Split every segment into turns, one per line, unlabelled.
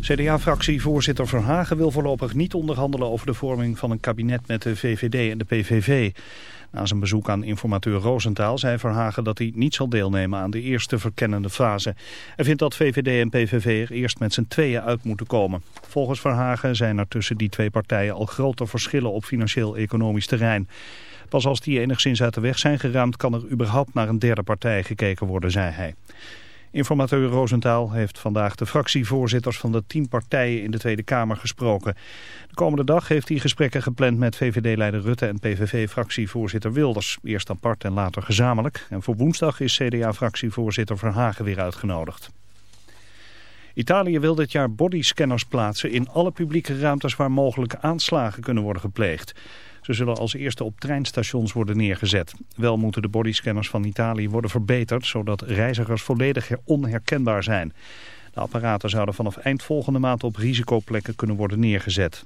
CDA-fractievoorzitter Verhagen wil voorlopig niet onderhandelen over de vorming van een kabinet met de VVD en de PVV. Na zijn bezoek aan informateur Roosentaal zei Verhagen dat hij niet zal deelnemen aan de eerste verkennende fase. Hij vindt dat VVD en PVV er eerst met z'n tweeën uit moeten komen. Volgens Verhagen zijn er tussen die twee partijen al grote verschillen op financieel-economisch terrein. Pas als die enigszins uit de weg zijn geruimd kan er überhaupt naar een derde partij gekeken worden, zei hij. Informateur Roosentaal heeft vandaag de fractievoorzitters van de tien partijen in de Tweede Kamer gesproken. De komende dag heeft hij gesprekken gepland met VVD-leider Rutte en PVV-fractievoorzitter Wilders. Eerst apart en later gezamenlijk. En voor woensdag is CDA-fractievoorzitter Verhagen weer uitgenodigd. Italië wil dit jaar bodyscanners plaatsen in alle publieke ruimtes waar mogelijke aanslagen kunnen worden gepleegd. Ze zullen als eerste op treinstations worden neergezet. Wel moeten de bodyscanners van Italië worden verbeterd, zodat reizigers volledig onherkenbaar zijn. De apparaten zouden vanaf eind volgende maand op risicoplekken kunnen worden neergezet.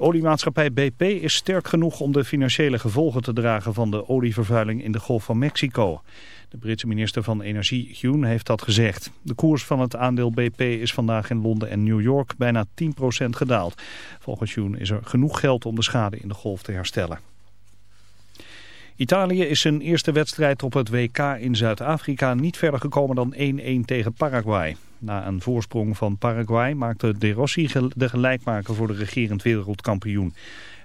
Oliemaatschappij BP is sterk genoeg om de financiële gevolgen te dragen van de olievervuiling in de Golf van Mexico. De Britse minister van Energie, Hume, heeft dat gezegd. De koers van het aandeel BP is vandaag in Londen en New York bijna 10% gedaald. Volgens Hume is er genoeg geld om de schade in de golf te herstellen. Italië is zijn eerste wedstrijd op het WK in Zuid-Afrika niet verder gekomen dan 1-1 tegen Paraguay. Na een voorsprong van Paraguay maakte De Rossi de gelijkmaker voor de regerend wereldkampioen.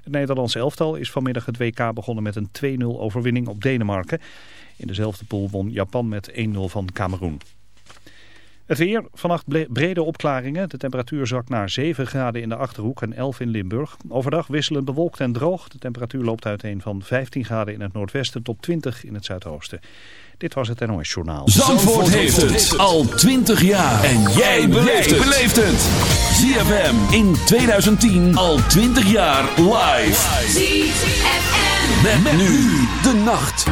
Het Nederlands elftal is vanmiddag het WK begonnen met een 2-0 overwinning op Denemarken. In dezelfde pool won Japan met 1-0 van Cameroen. Het weer, vannacht brede opklaringen. De temperatuur zakt naar 7 graden in de Achterhoek en 11 in Limburg. Overdag wisselend bewolkt en droog. De temperatuur loopt uiteen van 15 graden in het noordwesten tot 20 in het zuidoosten. Dit was het NOS Journaal.
Zandvoort, heeft het al 20 jaar. En jij beleeft het. ZFM in 2010 al 20 jaar live. ZFM. met nu de nacht.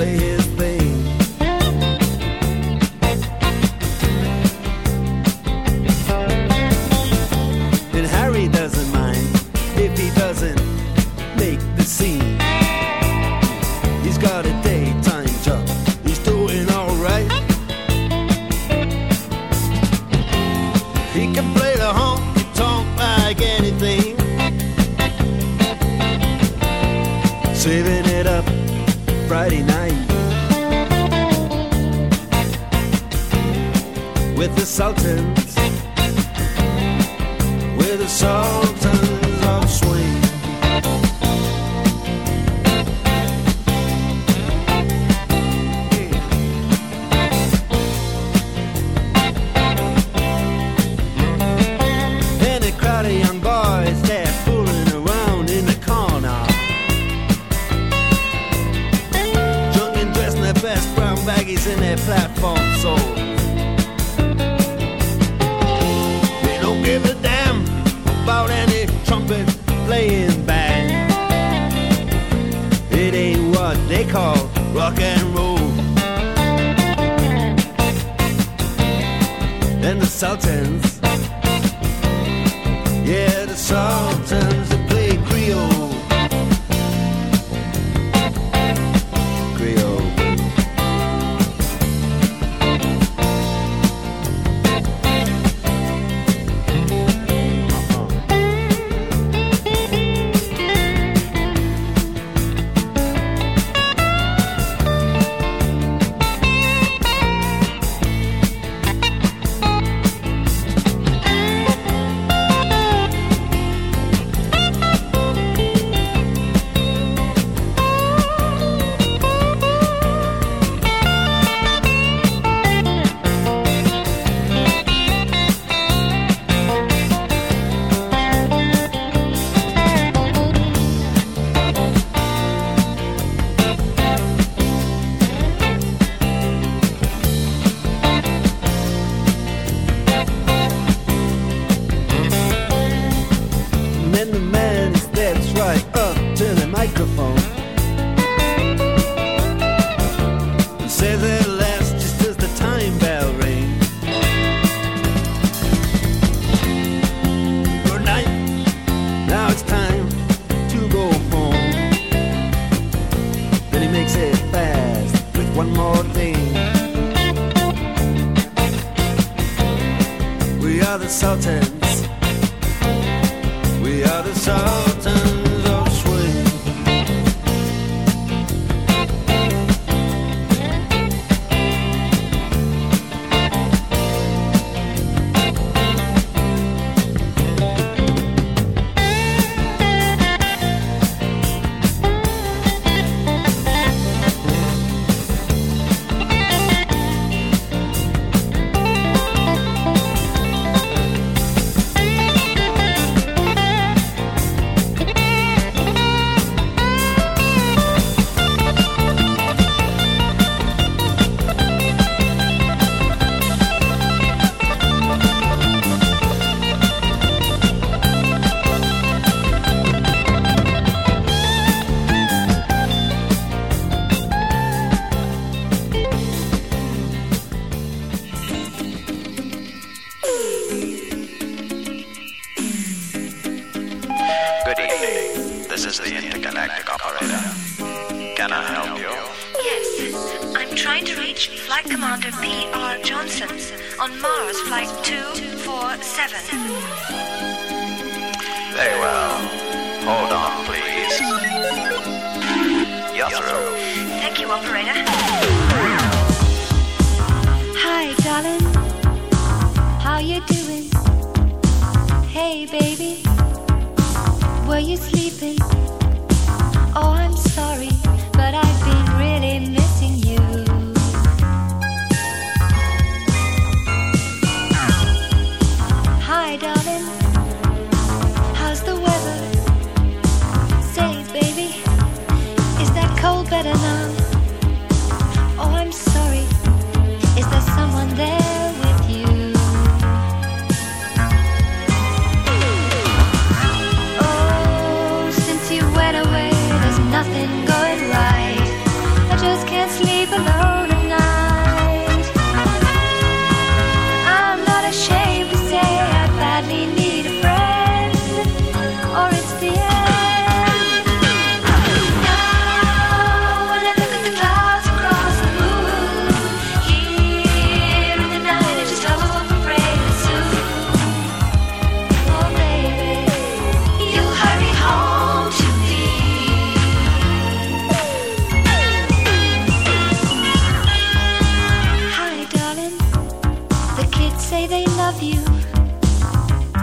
play his the Sultans with a
song. insulted. on Mars Flight 247.
Very well. Hold on.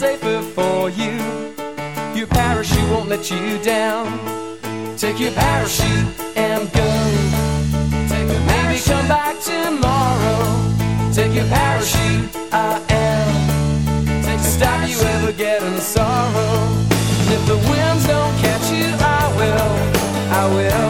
safer for you. Your parachute won't let you down. Take your parachute and go. Take your Maybe come back tomorrow. Take your parachute, I am. Take to stop you ever getting sorrow. And if the winds don't catch you, I will. I will.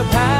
The
past.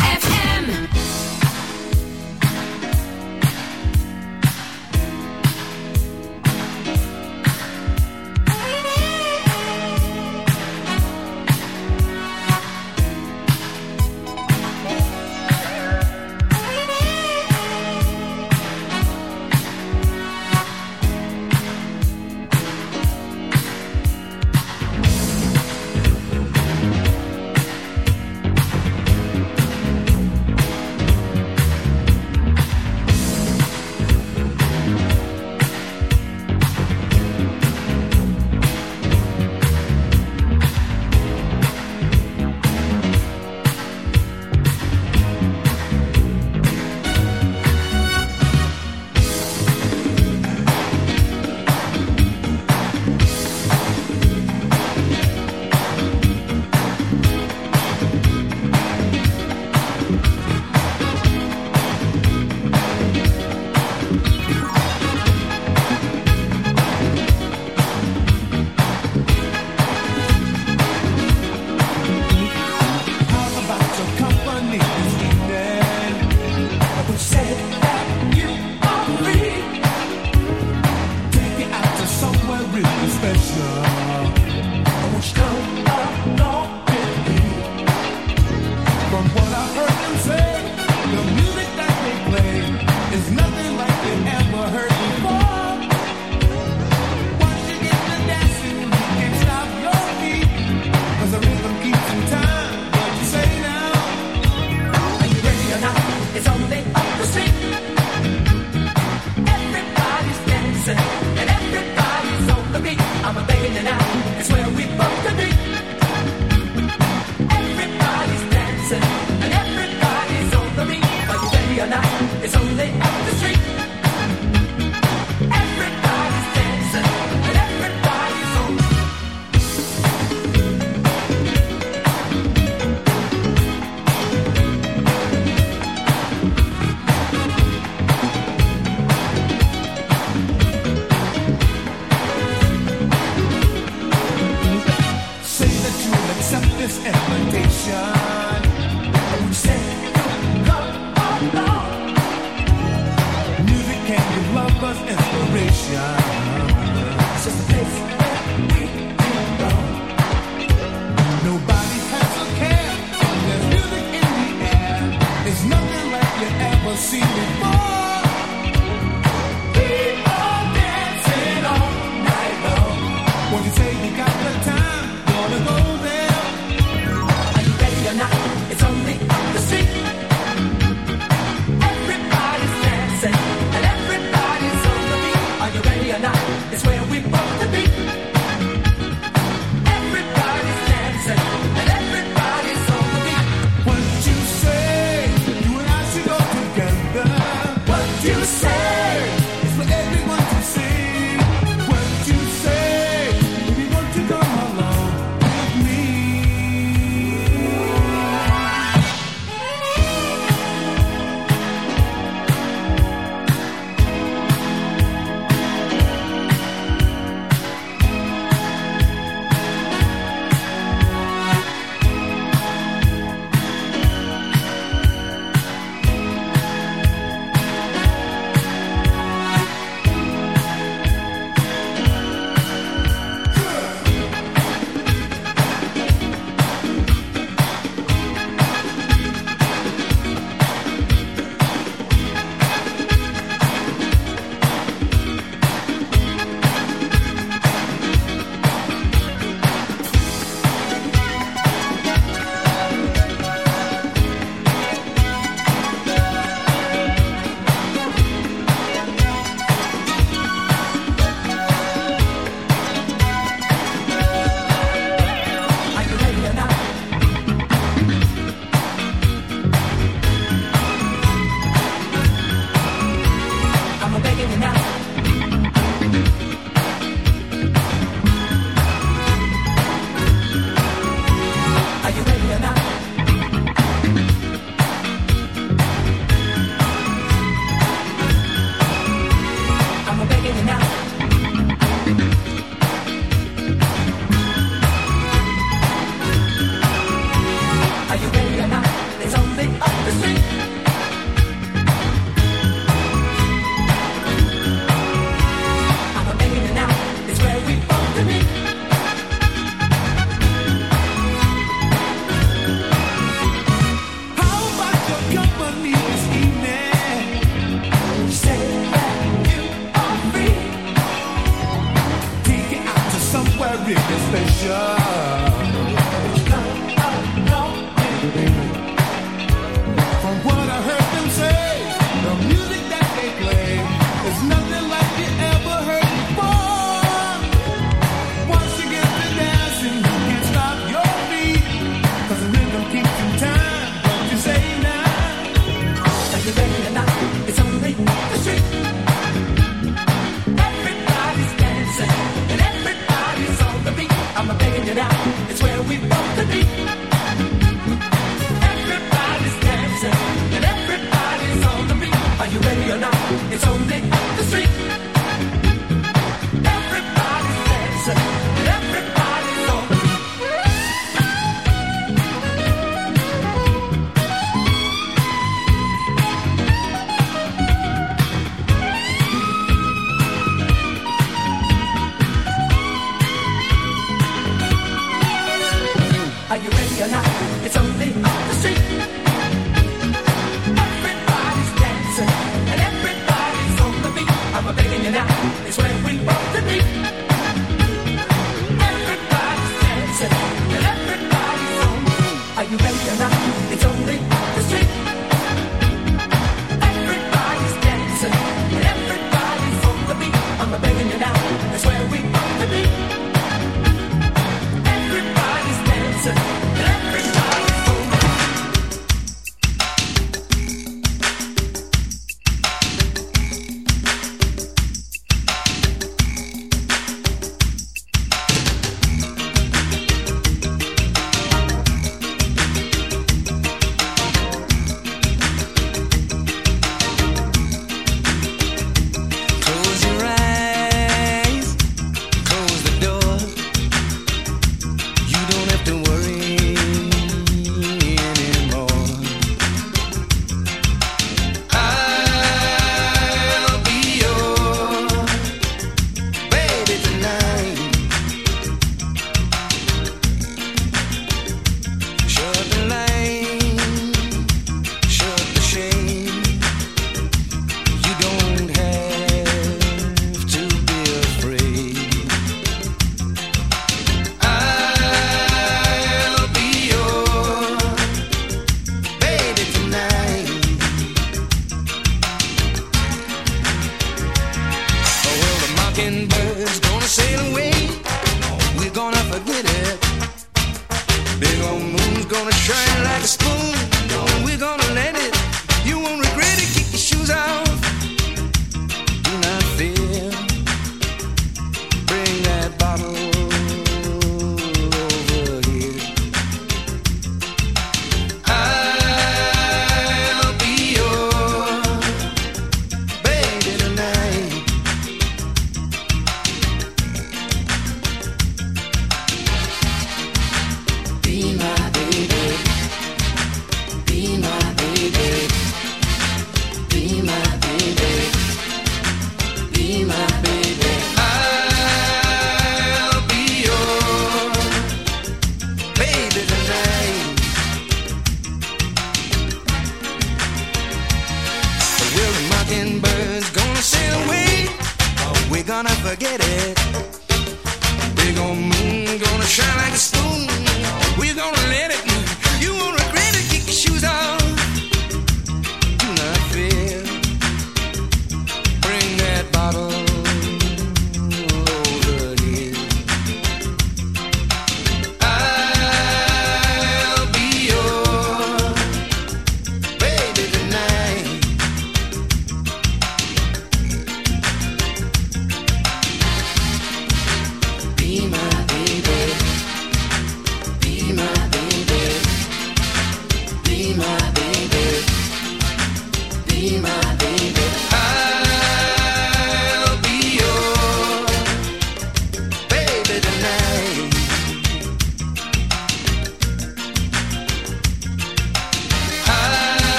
Be
my baby.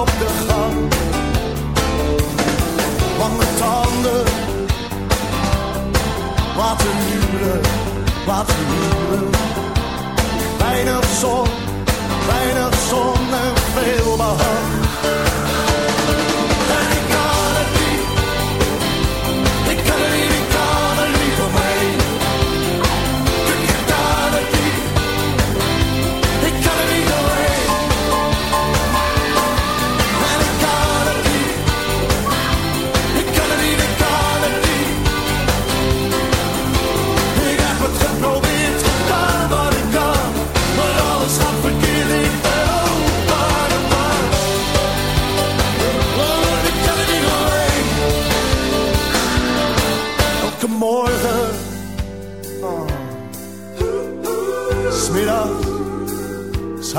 op de gang. Lange tanden, wat een huren, wat een huwelijk. Weinig zon, weinig zon en veel behang.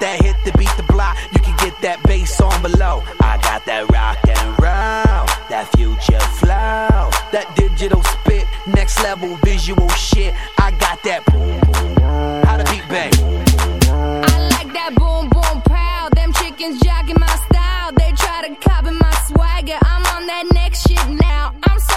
That hit to beat the block. You can get that bass on below. I got that rock and roll, that future flow, that digital spit, next level visual shit. I got that. Boom boom. How to beat bang.
I like that boom boom pow. Them chickens jocking my style. They try to copy my swagger. I'm on that next shit now.